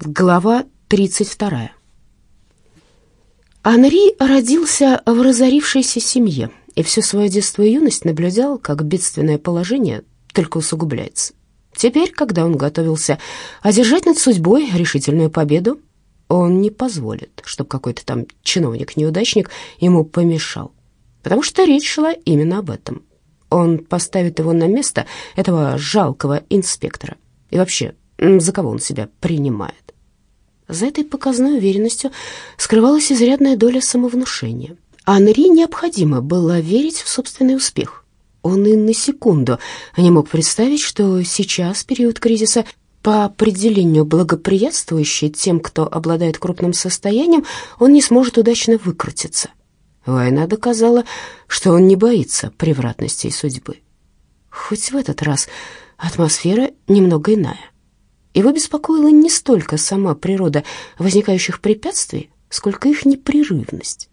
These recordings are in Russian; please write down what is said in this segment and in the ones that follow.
Глава 32. Анри родился в разорившейся семье и все свое детство и юность наблюдал, как бедственное положение только усугубляется. Теперь, когда он готовился одержать над судьбой решительную победу, он не позволит, чтобы какой-то там чиновник-неудачник ему помешал, потому что речь шла именно об этом. Он поставит его на место этого жалкого инспектора. И вообще, за кого он себя принимает? За этой показной уверенностью скрывалась изрядная доля самовнушения. Анри необходимо было верить в собственный успех. Он и на секунду не мог представить, что сейчас, период кризиса, по определению благоприятствующий тем, кто обладает крупным состоянием, он не сможет удачно выкрутиться. Война доказала, что он не боится превратностей судьбы. Хоть в этот раз атмосфера немного иная. Его беспокоила не столько сама природа возникающих препятствий, сколько их непрерывность.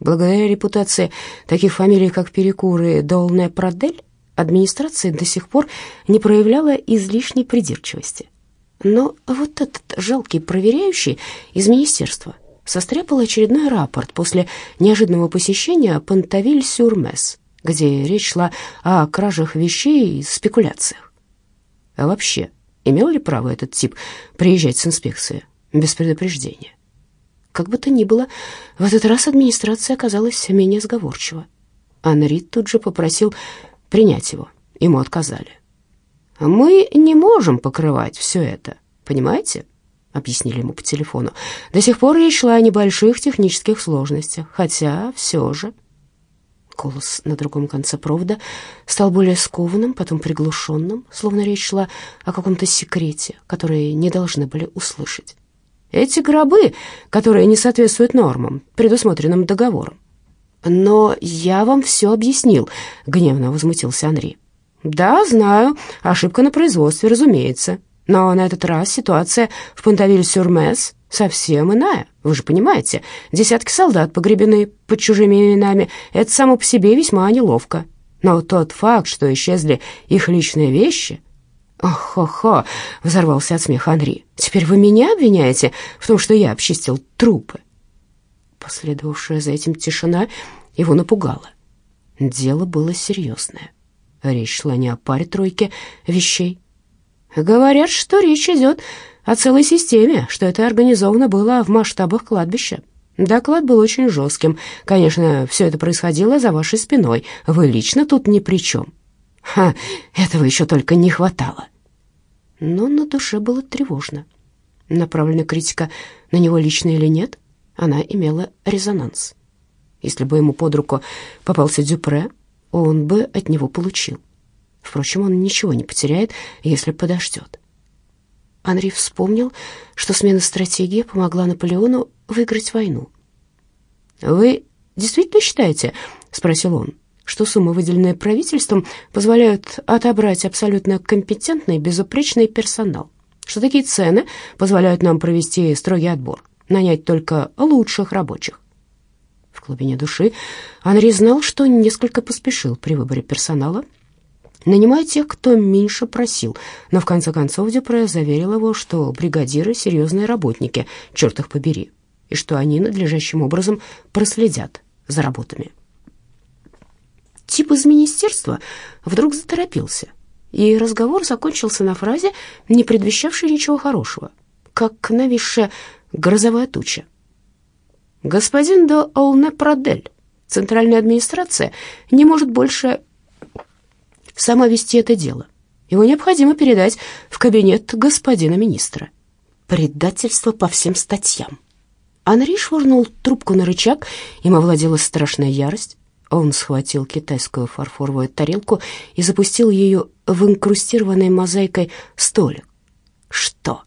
Благодаря репутации таких фамилий, как Перекур и Долная Продель, администрация до сих пор не проявляла излишней придирчивости. Но вот этот жалкий проверяющий из министерства состряпал очередной рапорт после неожиданного посещения Пантавиль-Сюрмес, где речь шла о кражах вещей и спекуляциях. А вообще, Имел ли право этот тип приезжать с инспекцией без предупреждения? Как бы то ни было, в этот раз администрация оказалась менее сговорчива. Анри тут же попросил принять его. Ему отказали. «Мы не можем покрывать все это, понимаете?» — объяснили ему по телефону. «До сих пор речь шла о небольших технических сложностях, хотя все же...» Голос на другом конце провода стал более скованным, потом приглушенным, словно речь шла о каком-то секрете, который не должны были услышать. Эти гробы, которые не соответствуют нормам, предусмотренным договором. «Но я вам все объяснил», — гневно возмутился Анри. «Да, знаю, ошибка на производстве, разумеется. Но на этот раз ситуация в Пантавиль-Сюрмес совсем иная. Вы же понимаете, десятки солдат погребены под чужими именами. Это само по себе весьма неловко. Но тот факт, что исчезли их личные вещи... «Ох-хо-хо!» — взорвался от смеха Анри. «Теперь вы меня обвиняете в том, что я обчистил трупы?» Последовавшая за этим тишина его напугала. Дело было серьезное. Речь шла не о паре-тройке вещей. Говорят, что речь идет о целой системе, что это организовано было в масштабах кладбища. Доклад был очень жестким. Конечно, все это происходило за вашей спиной. Вы лично тут ни при чем. Ха, этого еще только не хватало. Но на душе было тревожно. Направленная критика на него лично или нет, она имела резонанс. Если бы ему под руку попался Дюпре, он бы от него получил. Впрочем, он ничего не потеряет, если подождет. Анри вспомнил, что смена стратегии помогла Наполеону выиграть войну. «Вы действительно считаете, — спросил он, — что суммы, выделенные правительством, позволяют отобрать абсолютно компетентный, безупречный персонал? Что такие цены позволяют нам провести строгий отбор, нанять только лучших рабочих?» В глубине души Анри знал, что несколько поспешил при выборе персонала — нанимая тех, кто меньше просил, но в конце концов Дюпре заверил его, что бригадиры — серьезные работники, черт их побери, и что они надлежащим образом проследят за работами. Тип из министерства вдруг заторопился, и разговор закончился на фразе, не предвещавшей ничего хорошего, как нависшая грозовая туча. «Господин де Олне-Продель, центральная администрация не может больше сама вести это дело. Его необходимо передать в кабинет господина министра. Предательство по всем статьям. Анри швырнул трубку на рычаг, им овладела страшная ярость. Он схватил китайскую фарфоровую тарелку и запустил ее в инкрустированной мозаикой столик. Что?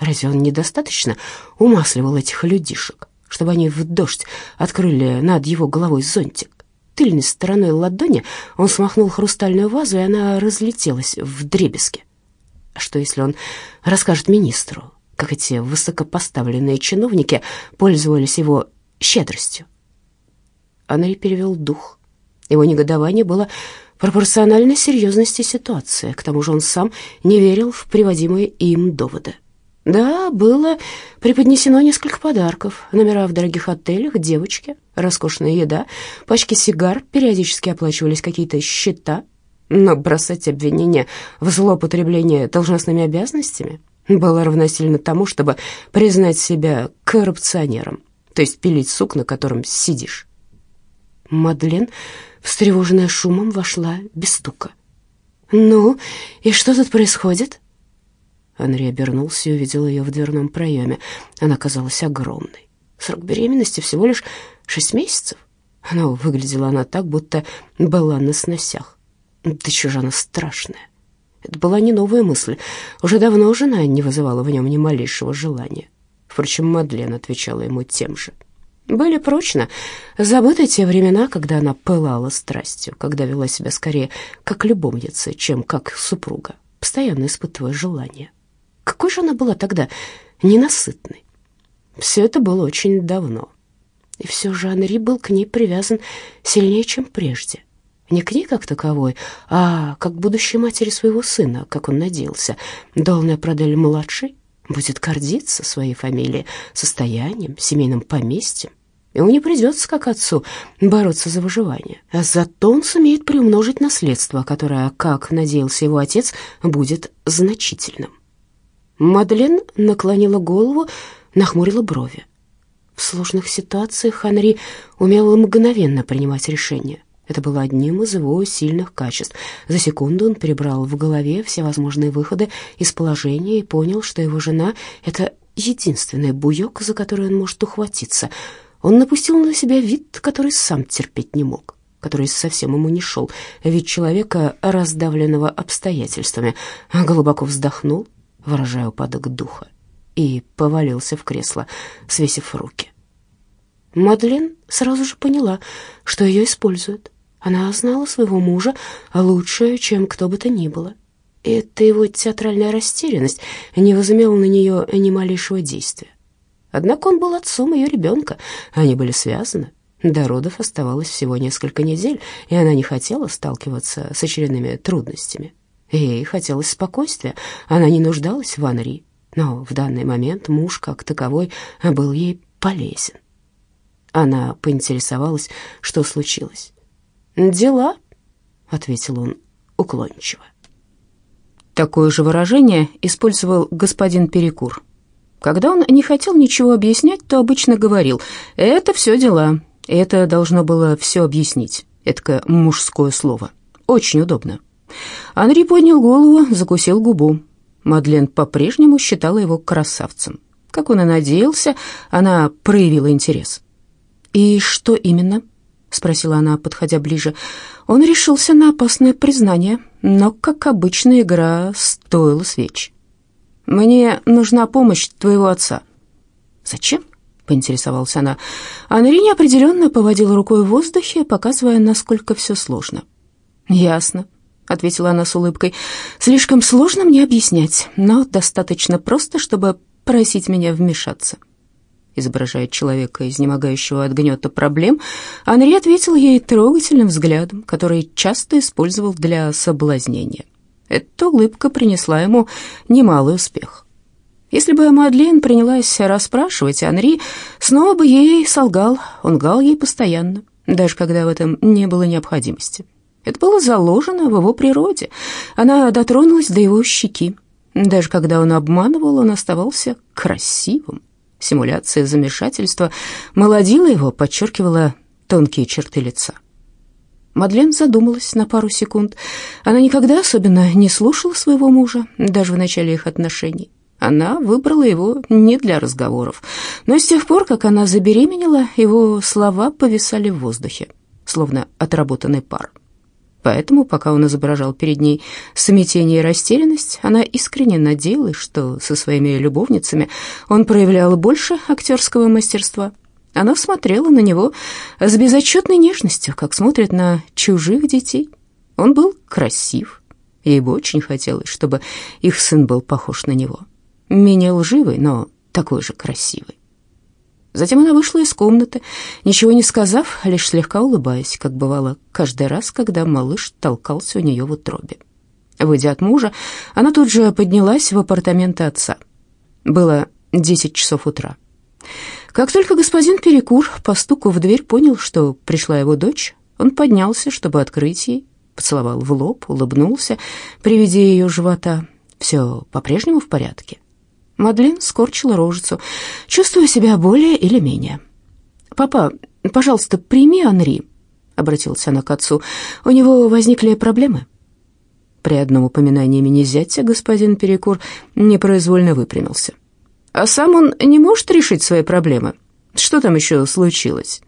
Разве он недостаточно умасливал этих людишек, чтобы они в дождь открыли над его головой зонтик? Тыльной стороной ладони он смахнул хрустальную вазу, и она разлетелась в дребезги. А что, если он расскажет министру, как эти высокопоставленные чиновники пользовались его щедростью? Анри перевел дух. Его негодование было пропорционально серьезности ситуации. К тому же он сам не верил в приводимые им доводы. Да, было преподнесено несколько подарков. Номера в дорогих отелях, девочки, роскошная еда, пачки сигар, периодически оплачивались какие-то счета. Но бросать обвинения в злоупотреблении должностными обязанностями было равносильно тому, чтобы признать себя коррупционером, то есть пилить сук, на котором сидишь. Мадлен, встревоженная шумом, вошла без стука. «Ну, и что тут происходит?» Анри обернулся и увидел ее в дверном проеме. Она казалась огромной. Срок беременности всего лишь шесть месяцев. Но выглядела она так, будто была на сносях. Да еще же она страшная. Это была не новая мысль. Уже давно жена не вызывала в нем ни малейшего желания. Впрочем, Мадлен отвечала ему тем же. Были прочно забыты те времена, когда она пылала страстью, когда вела себя скорее как любовница, чем как супруга, постоянно испытывая желание. Какой же она была тогда ненасытной? Все это было очень давно. И все же Анри был к ней привязан сильнее, чем прежде. Не к ней как таковой, а как будущей матери своего сына, как он надеялся. Долная Продель младший будет гордиться своей фамилией, состоянием, семейным поместьем. Ему не придется, как отцу, бороться за выживание. А зато он сумеет приумножить наследство, которое, как надеялся его отец, будет значительным. Мадлен наклонила голову, нахмурила брови. В сложных ситуациях Анри умел мгновенно принимать решения. Это было одним из его сильных качеств. За секунду он перебрал в голове все возможные выходы из положения и понял, что его жена — это единственный буёк, за который он может ухватиться. Он напустил на себя вид, который сам терпеть не мог, который совсем ему не шел, вид человека, раздавленного обстоятельствами. Глубоко вздохнул, выражая упадок духа, и повалился в кресло, свесив руки. Мадлен сразу же поняла, что ее используют. Она знала своего мужа лучше, чем кто бы то ни было. И эта его театральная растерянность не возымела на нее ни малейшего действия. Однако он был отцом ее ребенка, они были связаны. До родов оставалось всего несколько недель, и она не хотела сталкиваться с очередными трудностями. Ей хотелось спокойствия, она не нуждалась в Анри, но в данный момент муж как таковой был ей полезен. Она поинтересовалась, что случилось. «Дела», — ответил он уклончиво. Такое же выражение использовал господин Перекур. Когда он не хотел ничего объяснять, то обычно говорил «это все дела», это должно было все объяснить. Это мужское слово. Очень удобно. Анри поднял голову, закусил губу. Мадлен по-прежнему считала его красавцем. Как он и надеялся, она проявила интерес. «И что именно?» — спросила она, подходя ближе. Он решился на опасное признание, но, как обычно, игра стоила свеч. «Мне нужна помощь твоего отца». «Зачем?» — поинтересовалась она. Анри неопределенно поводил рукой в воздухе, показывая, насколько все сложно. «Ясно», ответила она с улыбкой. «Слишком сложно мне объяснять, но достаточно просто, чтобы просить меня вмешаться». Изображая человека, изнемогающего от гнета проблем, Анри ответил ей трогательным взглядом, который часто использовал для соблазнения. Эта улыбка принесла ему немалый успех. Если бы Мадлен принялась расспрашивать Анри, снова бы ей солгал, он гал ей постоянно, даже когда в этом не было необходимости. Это было заложено в его природе. Она дотронулась до его щеки. Даже когда он обманывал, он оставался красивым. Симуляция замешательства молодила его, подчеркивала тонкие черты лица. Мадлен задумалась на пару секунд. Она никогда особенно не слушала своего мужа, даже в начале их отношений. Она выбрала его не для разговоров. Но с тех пор, как она забеременела, его слова повисали в воздухе, словно отработанный пар. Поэтому, пока он изображал перед ней смятение и растерянность, она искренне надеялась, что со своими любовницами он проявлял больше актерского мастерства. Она смотрела на него с безотчетной нежностью, как смотрят на чужих детей. Он был красив. Ей бы очень хотелось, чтобы их сын был похож на него. Менее лживый, но такой же красивый. Затем она вышла из комнаты, ничего не сказав, лишь слегка улыбаясь, как бывало каждый раз, когда малыш толкался у нее в утробе. Выйдя от мужа, она тут же поднялась в апартаменты отца. Было десять часов утра. Как только господин Перекур по стуку в дверь понял, что пришла его дочь, он поднялся, чтобы открыть ей, поцеловал в лоб, улыбнулся при виде ее живота. Все по-прежнему в порядке. Мадлен скорчила рожицу, чувствуя себя более или менее. «Папа, пожалуйста, прими Анри», — обратилась она к отцу. «У него возникли проблемы». При одном упоминании имени зятя господин Перекур непроизвольно выпрямился. «А сам он не может решить свои проблемы? Что там еще случилось?»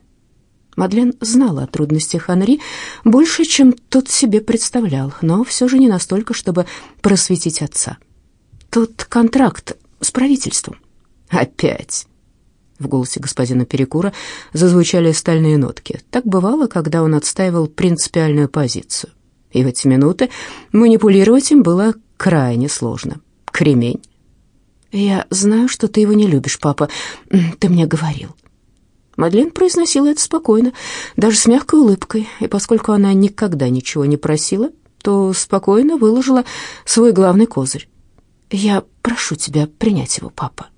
Мадлен знала о трудностях Анри больше, чем тот себе представлял, но все же не настолько, чтобы просветить отца. «Тут контракт с правительством». «Опять?» В голосе господина Перекура зазвучали стальные нотки. Так бывало, когда он отстаивал принципиальную позицию. И в эти минуты манипулировать им было крайне сложно. Кремень. «Я знаю, что ты его не любишь, папа. Ты мне говорил». Мадлен произносила это спокойно, даже с мягкой улыбкой, и поскольку она никогда ничего не просила, то спокойно выложила свой главный козырь. «Я прошу тебя принять его, папа».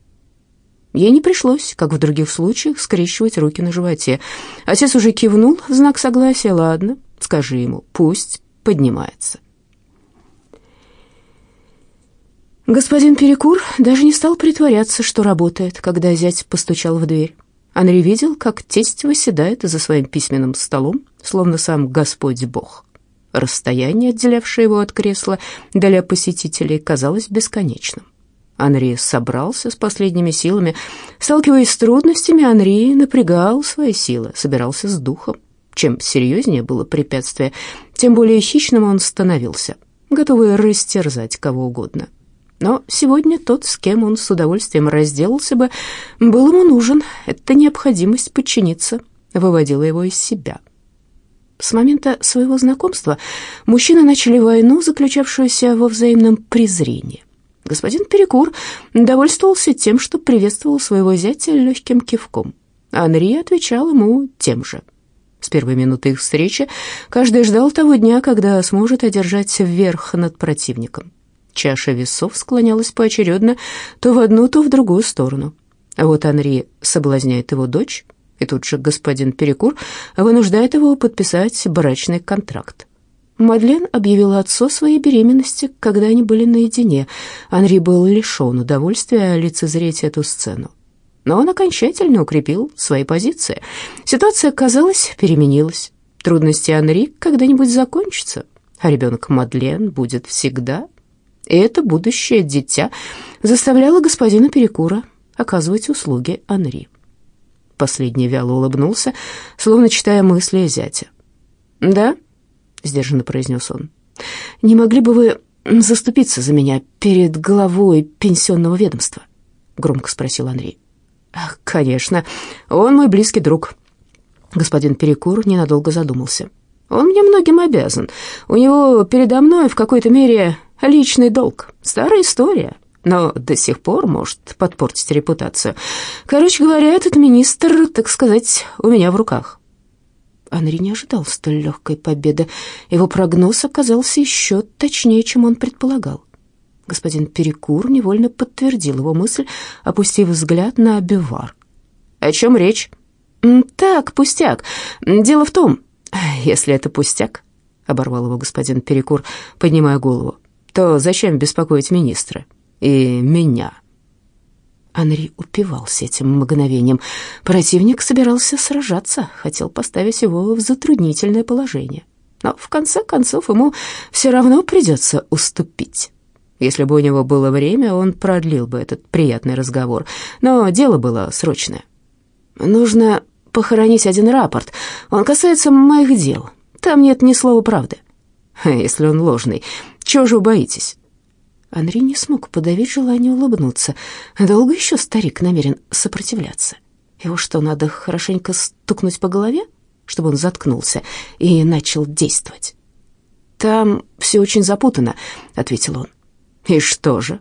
Ей не пришлось, как в других случаях, скрещивать руки на животе. Отец уже кивнул в знак согласия. «Ладно, скажи ему, пусть поднимается». Господин Перекур даже не стал притворяться, что работает, когда зять постучал в дверь. Анри видел, как тесть восседает за своим письменным столом, словно сам Господь Бог. Расстояние, отделявшее его от кресла для посетителей, казалось бесконечным. Анри собрался с последними силами. Сталкиваясь с трудностями, Анри напрягал свои силы, собирался с духом. Чем серьезнее было препятствие, тем более хищным он становился, готовый растерзать кого угодно. Но сегодня тот, с кем он с удовольствием разделался бы, был ему нужен. Эта необходимость подчиниться выводила его из себя. С момента своего знакомства мужчины начали войну, заключавшуюся во взаимном презрении. Господин Перекур довольствовался тем, что приветствовал своего зятя легким кивком. Анри отвечал ему тем же. С первой минуты их встречи каждый ждал того дня, когда сможет одержать верх над противником. Чаша весов склонялась поочередно то в одну, то в другую сторону. А вот Анри соблазняет его дочь, и тут же господин Перекур вынуждает его подписать брачный контракт. Мадлен объявила отцу своей беременности, когда они были наедине. Анри был лишен удовольствия лицезреть эту сцену. Но он окончательно укрепил свои позиции. Ситуация, казалось, переменилась. Трудности Анри когда-нибудь закончатся, а ребенок Мадлен будет всегда и это будущее дитя заставляло господина Перекура оказывать услуги Анри. Последний вяло улыбнулся, словно читая мысли зятя. «Да?» — сдержанно произнес он. «Не могли бы вы заступиться за меня перед главой пенсионного ведомства?» — громко спросил Анри. «Конечно, он мой близкий друг». Господин Перекур ненадолго задумался. «Он мне многим обязан. У него передо мной в какой-то мере Личный долг. Старая история, но до сих пор может подпортить репутацию. Короче говоря, этот министр, так сказать, у меня в руках. Анри не ожидал столь легкой победы. Его прогноз оказался еще точнее, чем он предполагал. Господин Перекур невольно подтвердил его мысль, опустив взгляд на бивар. «О чем речь?» «Так, пустяк. Дело в том, если это пустяк», — оборвал его господин Перекур, поднимая голову, то зачем беспокоить министра и меня?» Анри упивался этим мгновением. Противник собирался сражаться, хотел поставить его в затруднительное положение. Но в конце концов ему все равно придется уступить. Если бы у него было время, он продлил бы этот приятный разговор. Но дело было срочное. «Нужно похоронить один рапорт. Он касается моих дел. Там нет ни слова правды. Если он ложный, чего же вы боитесь?» Анри не смог подавить желание улыбнуться. Долго еще старик намерен сопротивляться? Его что, надо хорошенько стукнуть по голове, чтобы он заткнулся и начал действовать? «Там все очень запутано», — ответил он. «И что же?»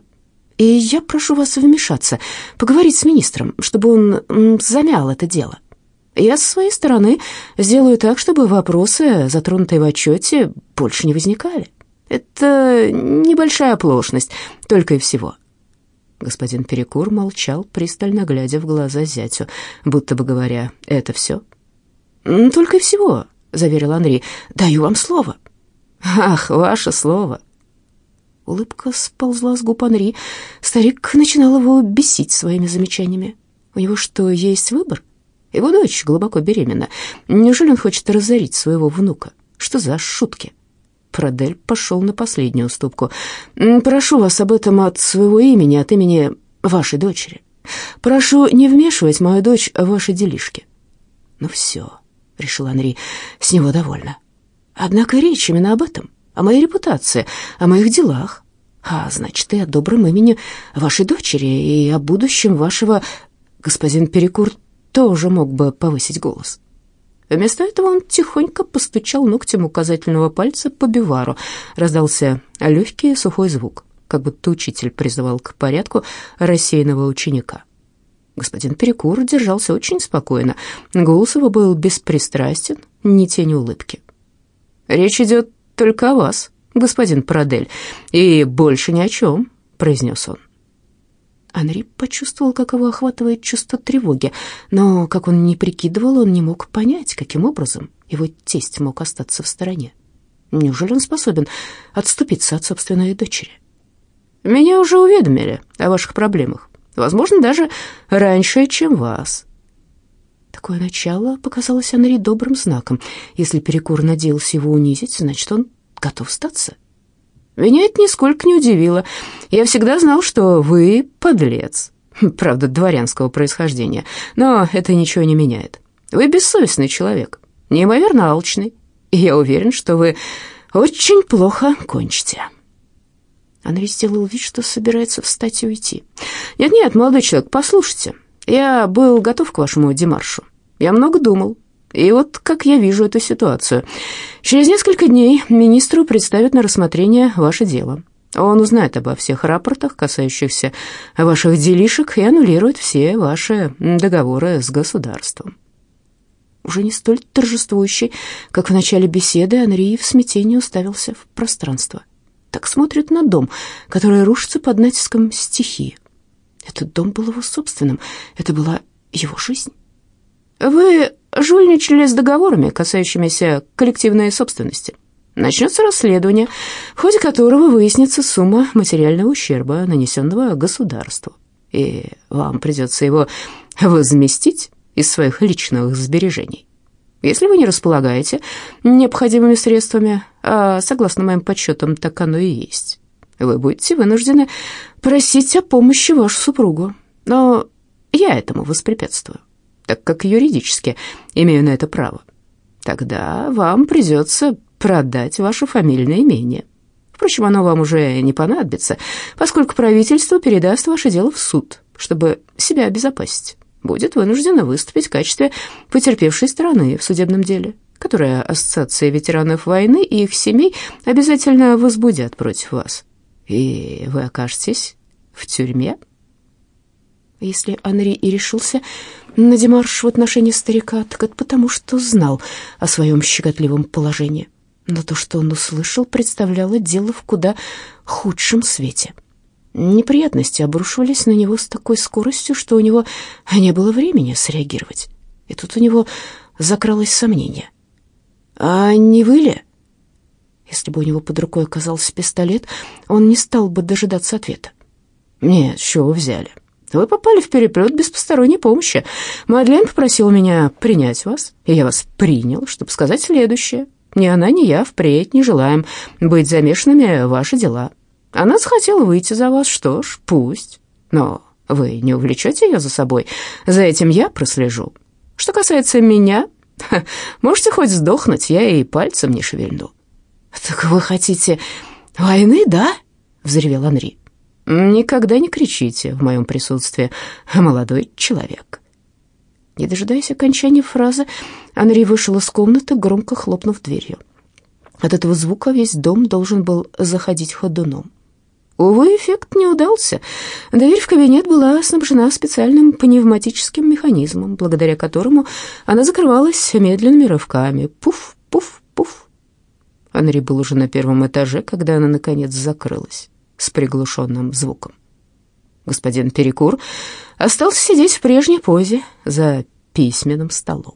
«И я прошу вас вмешаться, поговорить с министром, чтобы он замял это дело. Я со своей стороны сделаю так, чтобы вопросы, затронутые в отчете, больше не возникали». Это небольшая оплошность, только и всего. Господин Перекур молчал, пристально глядя в глаза зятю, будто бы говоря, «Это все?» «Только и всего», — заверил Анри. «Даю вам слово». «Ах, ваше слово!» Улыбка сползла с губ Анри. Старик начинал его бесить своими замечаниями. У него что, есть выбор? Его дочь глубоко беременна. Неужели он хочет разорить своего внука? Что за шутки?» Продель пошел на последнюю уступку. «Прошу вас об этом от своего имени, от имени вашей дочери. Прошу не вмешивать мою дочь в ваши делишки». «Ну все», — решил Анри, — «с него довольно. Однако речь именно об этом, о моей репутации, о моих делах. А значит, и о добром имени вашей дочери, и о будущем вашего...» Господин Перекур тоже мог бы повысить голос. Вместо этого он тихонько постучал ногтем указательного пальца по бивару. Раздался легкий сухой звук, как будто учитель призывал к порядку рассеянного ученика. Господин Перекур держался очень спокойно. Голос его был беспристрастен, ни тени улыбки. «Речь идет только о вас, господин Парадель, и больше ни о чем», — произнес он. Анри почувствовал, как его охватывает чувство тревоги, но, как он не прикидывал, он не мог понять, каким образом его тесть мог остаться в стороне. Неужели он способен отступиться от собственной дочери? «Меня уже уведомили о ваших проблемах, возможно, даже раньше, чем вас». Такое начало показалось Анри добрым знаком. Если Перекур надеялся его унизить, значит, он готов статься. Меня это нисколько не удивило. Я всегда знал, что вы подлец. Правда, дворянского происхождения. Но это ничего не меняет. Вы бессовестный человек, неимоверно алчный. И я уверен, что вы очень плохо кончите. Андрей сделал вид, что собирается встать и уйти. «Нет-нет, молодой человек, послушайте. Я был готов к вашему демаршу. Я много думал. И вот как я вижу эту ситуацию. Через несколько дней министру представят на рассмотрение ваше дело. Он узнает обо всех рапортах, касающихся ваших делишек, и аннулирует все ваши договоры с государством. Уже не столь торжествующий, как в начале беседы, Анри в смятении уставился в пространство. Так смотрит на дом, который рушится под натиском стихии. Этот дом был его собственным, это была его жизнь. «Вы жульничали с договорами, касающимися коллективной собственности. Начнется расследование, в ходе которого выяснится сумма материального ущерба, нанесенного государству, и вам придется его возместить из своих личных сбережений. Если вы не располагаете необходимыми средствами, а согласно моим подсчетам, так оно и есть, вы будете вынуждены просить о помощи вашу супругу. Но я этому воспрепятствую так как юридически имею на это право. Тогда вам придется продать ваше фамильное имение. Впрочем, оно вам уже не понадобится, поскольку правительство передаст ваше дело в суд, чтобы себя обезопасить. Будет вынуждено выступить в качестве потерпевшей стороны в судебном деле, которое Ассоциация ветеранов войны и их семей обязательно возбудят против вас. И вы окажетесь в тюрьме. Если Анри и решился на демарш в отношении старика, так это потому, что знал о своем щекотливом положении. Но то, что он услышал, представляло дело в куда худшем свете. Неприятности обрушивались на него с такой скоростью, что у него не было времени среагировать. И тут у него закралось сомнение. «А не вы ли?» Если бы у него под рукой оказался пистолет, он не стал бы дожидаться ответа. «Нет, что вы взяли? Вы попали в переплет без посторонней помощи. Мадлен попросила меня принять вас, и я вас принял, чтобы сказать следующее. Ни она, ни я впредь не желаем быть замешанными в ваши дела. Она захотела выйти за вас, что ж, пусть. Но вы не увлечете ее за собой, за этим я прослежу. Что касается меня, можете хоть сдохнуть, я и пальцем не шевельну». «Так вы хотите войны, да?» — взревел Анри. «Никогда не кричите в моем присутствии, молодой человек». Не дожидаясь окончания фразы, Анри вышел из комнаты, громко хлопнув дверью. От этого звука весь дом должен был заходить ходуном. Увы, эффект не удался. Дверь в кабинет была снабжена специальным пневматическим механизмом, благодаря которому она закрывалась медленными рывками. Пуф, пуф, пуф. Анри был уже на первом этаже, когда она, наконец, закрылась с приглушенным звуком. господин Перекур остался сидеть в прежней позе за письменным столом.